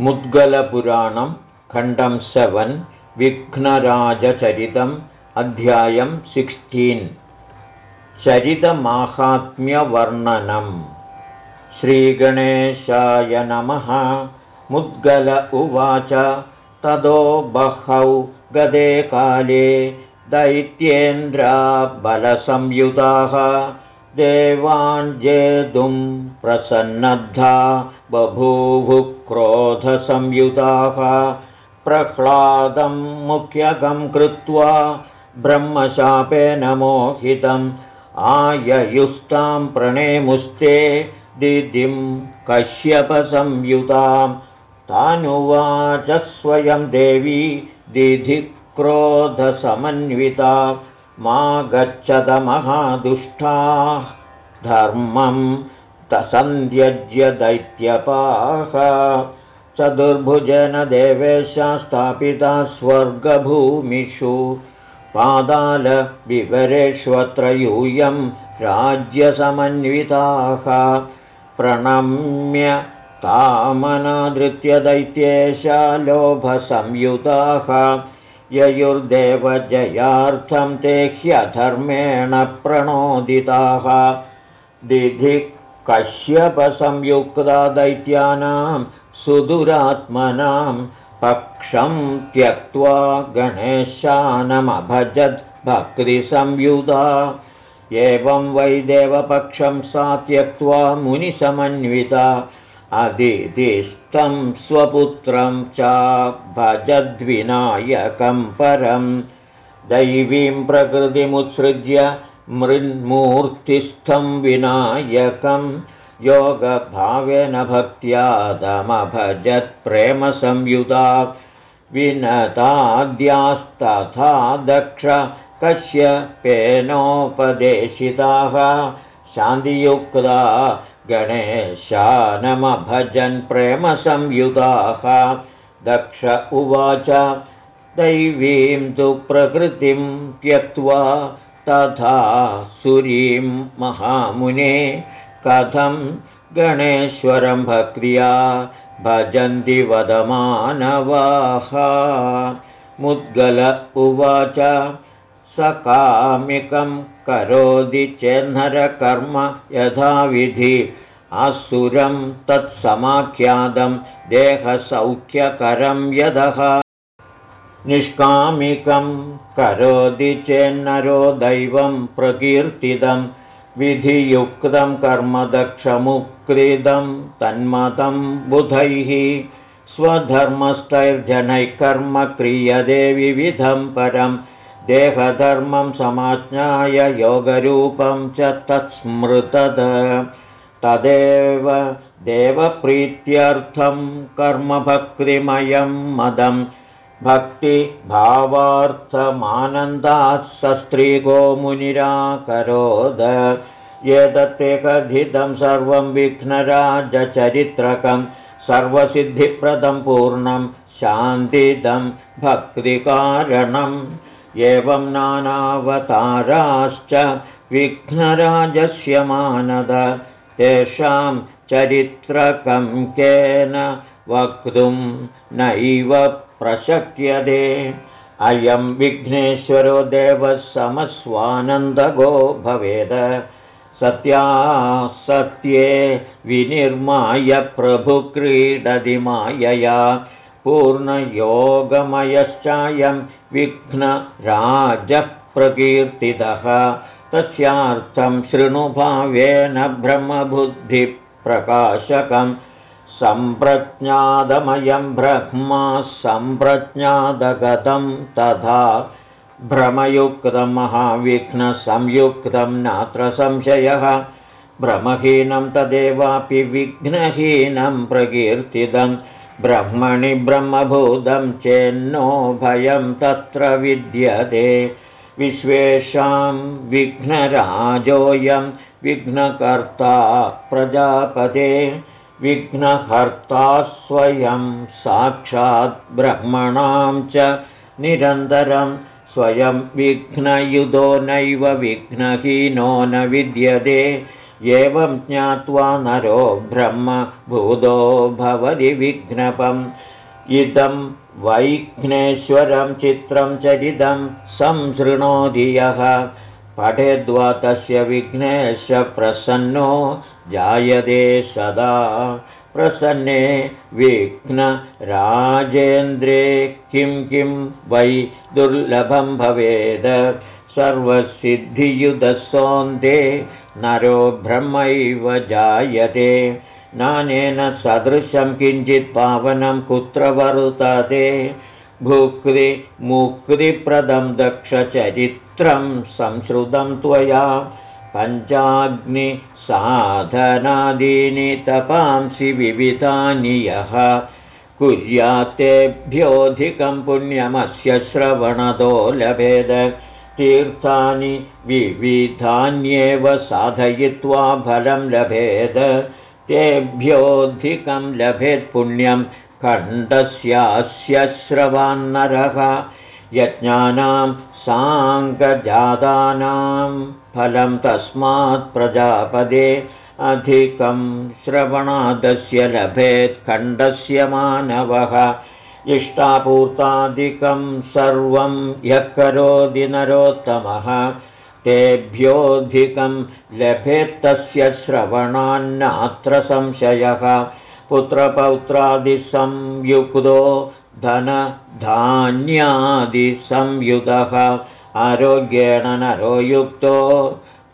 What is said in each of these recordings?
मुद्गलपुराणं खण्डं सेवन् विघ्नराजचरितम् अध्यायं सिक्स्टीन्। चरितमाहात्म्यवर्णनम्। श्रीगणेशाय नमः। मुद्गल उवाच तदो बहौ गदे काले दैत्येन्द्राबलसंयुताः। देवाञ्जेतुं प्रसन्नद्धा बभूवुः क्रोधसंयुताः प्रह्लादं मुख्यकं कृत्वा ब्रह्मशापेन मोहितम् आययुस्तां प्रणेमुस्ते दिदिं कश्यपसंयुतां तानुवाच स्वयं देवी दिधिक्रोधसमन्विता मा गच्छदमहादुष्टाः धर्मं तसन्त्यज्य दैत्यपाः चतुर्भुजेन देवेशा स्थापिता स्वर्गभूमिषु पादालविवरेष्वत्र यूयं राज्यसमन्विताः। प्रणम्य तामनादृत्य दैत्येशा लोभसंयुताः ययुर्देवजयार्थं ते ह्यधर्मेण प्रणोदिताः। दिधि कश्यपसंयुक्ता दैत्यानां सुदुरात्मनां पक्षं त्यक्त्वा गणेशानमभजद् भक्तिसंयुधा। एवं वैदेवपक्षं सा त्यक्त्वा मुनिसमन्विता। अदिदिष्टं स्वपुत्रं च भजद्विनायकं परं। दैवीं प्रकृतिमुत्सृज्य मृन्मूर्तिस्थं विनायकं योगभावेन भक्त्यादमभजत्प्रेमसंयुता विनताद्यास्तथा दक्ष कश्यपेनोपदेशिताः शान्तियुक्ता गणेशानमभजन् प्रेमसंयुताः दक्ष उवाच दैवीं तु प्रकृतिं त्यक्त्वा तथा सुरीं महामुने कथं गणेश्वरं भक्रिया भजन्ति वदमानवाः। मुद्गल उवाच सकामिकं करोति चेन्नरकर्म यथाविधि। असुरं तत्समाख्यातं देहसौख्यकरं यदः निष्कामिकं करोति चेन्नरो दैवं प्रकीर्तितं विधियुक्तं कर्मदक्षमुक्तिदं तन्मतं बुधैः स्वधर्मस्थैर्जनैः कर्म क्रियते विविधं परं देहधर्मं समाज्ञाय योगरूपं च तत्स्मृतद। तदेव देवप्रीत्यर्थं कर्मभक्तिमयं मदं भक्तिभावार्थमानन्दात् सस्त्रीको मुनिराकरोद एतत्ते कथितं सर्वं विघ्नराजचरित्रकं सर्वसिद्धिप्रदं पूर्णं शान्तिदं भक्तिकारणम्। एवं नानावताराश्च विघ्नराजस्य मानद तेषां चरित्रकं केन वक्तुं नैव प्रशक्यते। अयं विघ्नेश्वरो देवः समस्वानन्दगो भवेद। सत्ये विनिर्माय प्रभुक्रीडति मायया। पूर्णयोगमयश्चायं विघ्नराजः प्रकीर्तितः तस्यार्थं शृणुभावेन ब्रह्मबुद्धिप्रकाशकं सम्प्रज्ञादमयं ब्रह्मा सम्प्रज्ञादगतं तथा भ्रमयुक्तं महाविघ्नसंयुक्तं नात्र संशयः। भ्रमहीनं तदेवापि विघ्नहीनं प्रकीर्तितं। ब्रह्मणि ब्रह्मभूतं चेन्नो भयं तत्र विद्यते। विश्वेषां विघ्नराजोऽयं विघ्नकर्ता प्रजापते विघ्नहर्ता स्वयं साक्षात् ब्रह्मणां च निरन्तरं स्वयं विघ्नयुधो नैव विघ्नहीनो न विद्यते एवं ज्ञात्वा नरो ब्रह्मभूतो भवति विघ्नपम्। इदं वैघ्नेश्वरं चित्रं चरितं संसृणोति यः पठेद्वा तस्य विघ्नेशप्रसन्नो जायते सदा। प्रसन्ने विघ्नराजेन्द्रे किं किं वै दुर्लभं भवेद। सर्वसिद्धियुधसोऽन्ते नरो ब्रह्मैव जायते। नानेन सदृशं किञ्चित् पावनं कुत्र वर्तते भुक्तिमुक्तिप्रदं दक्षचरित्रं संश्रुतं त्वया। पञ्चाग्निसाधनादीनि तपांसि विविधानि यः। कुर्यात्तेभ्योऽधिकं पुण्यमस्य श्रवणतो लभेद। तीर्थानि विविधान्येव साधयित्वा फलं लभेद। तेभ्योऽधिकं लभेत्पुण्यं खण्डस्यास्य श्रवान्नरः यज्ञानां साङ्गजातानां फलं तस्मात् प्रजापदे अधिकं श्रवणादस्य लभेत् खण्डस्य मानवः। इष्टापूर्तादिकं सर्वं यः करोति नरोत्तमः तेभ्योऽधिकं लभेत्तस्य श्रवणान्नात्र संशयः पुत्रपौत्रादिसंयुक्तो धनधान्यादिसंयुतः आरोग्येण नरो युक्तो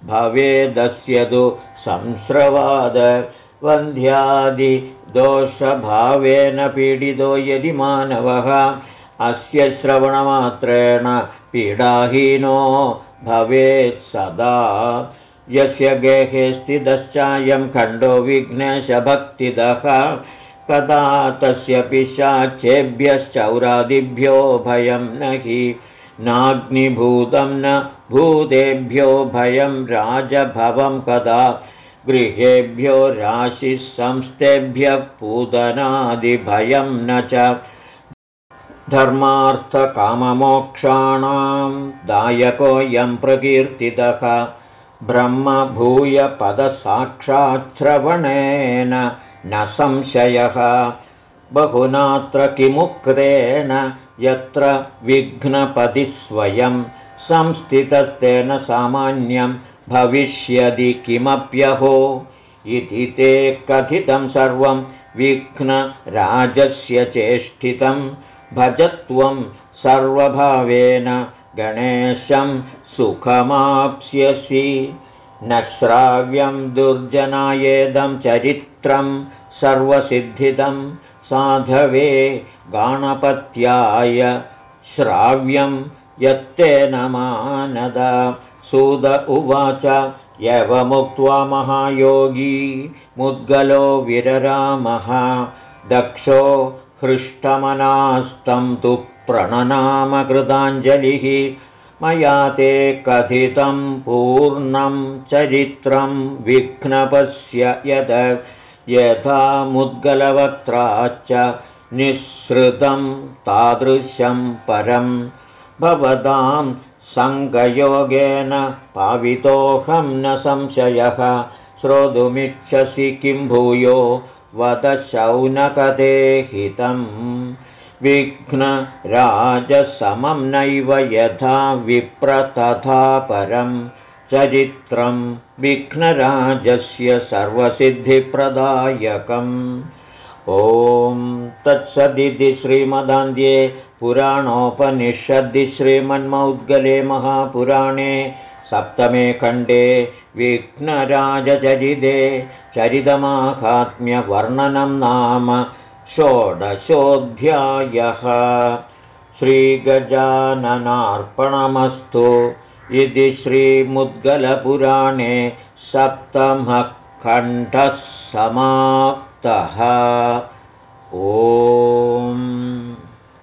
भवेदस्य तु संस्रवाद वन्ध्यादिदोषभावेन पीडितो यदि मानवः। अस्य श्रवणमात्रेण पीडाहीनो भवेत् सदा यस्य गेहे स्थितश्चायं खण्डो विघ्नेशभक्तिदः कदा तस्य पिशाचेभ्यश्चौरादिभ्यो भयं न हि नाग्निभूतं न भूतेभ्यो भयं राजभवं कदा गृहेभ्यो राशिसंस्थेभ्यः पूतनादिभयं न च धर्मार्थकाममोक्षाणां दायकोऽयं प्रकीर्तितः ब्रह्मभूयपदसाक्षाच्छ्रवणेन न संशयः। बहुनात्र किमुक्तेन यत्र विघ्नपतिस्वयं संस्थितस्तेन सामान्यं भविष्यति किमप्यहो। इति ते कथितं सर्वं विघ्नराजस्य चेष्टितं। भजत्वं सर्वभावेन गणेशं सुखमाप्स्यसि। न श्राव्यं दुर्जनायेदं चरित्रं सर्वसिद्धिदं साधवे गाणपत्याय श्राव्यं यत्तेन मानद। सुद उवाच यवमुक्त्वा महायोगी। मुद्गलो विररामः। दक्षो हृष्टमनास्तं तु प्रणनामकृताञ्जलिः मया ते कथितं पूर्णं चरित्रं विघ्नपस्य यद यथा मुद्गलवक्त्राच्च निःसृतं तादृशं परं भवतां सङ्गयोगेन पावितोऽहं न संशयः। श्रोतुमिच्छसि किं भूयो? वद शौनकते हितम् विघ्नराजसमं नैव यथा विप्रतथा परं चरित्रं विघ्नराजस्य सर्वसिद्धिप्रदायकम्। ॐ तत्सदिति श्रीमदान्ध्ये पुराणोपनिषद्दि श्रीमन्मौद्गले महापुराणे सप्तमे खण्डे विघ्नराजचरिते चरितमाहात्म्यवर्णनं नाम षोडशोऽध्यायः. श्रीगजाननार्पणमस्तु. इति श्रीमुद्गलपुराणे सप्तमः खण्डः समाप्तः. ओम्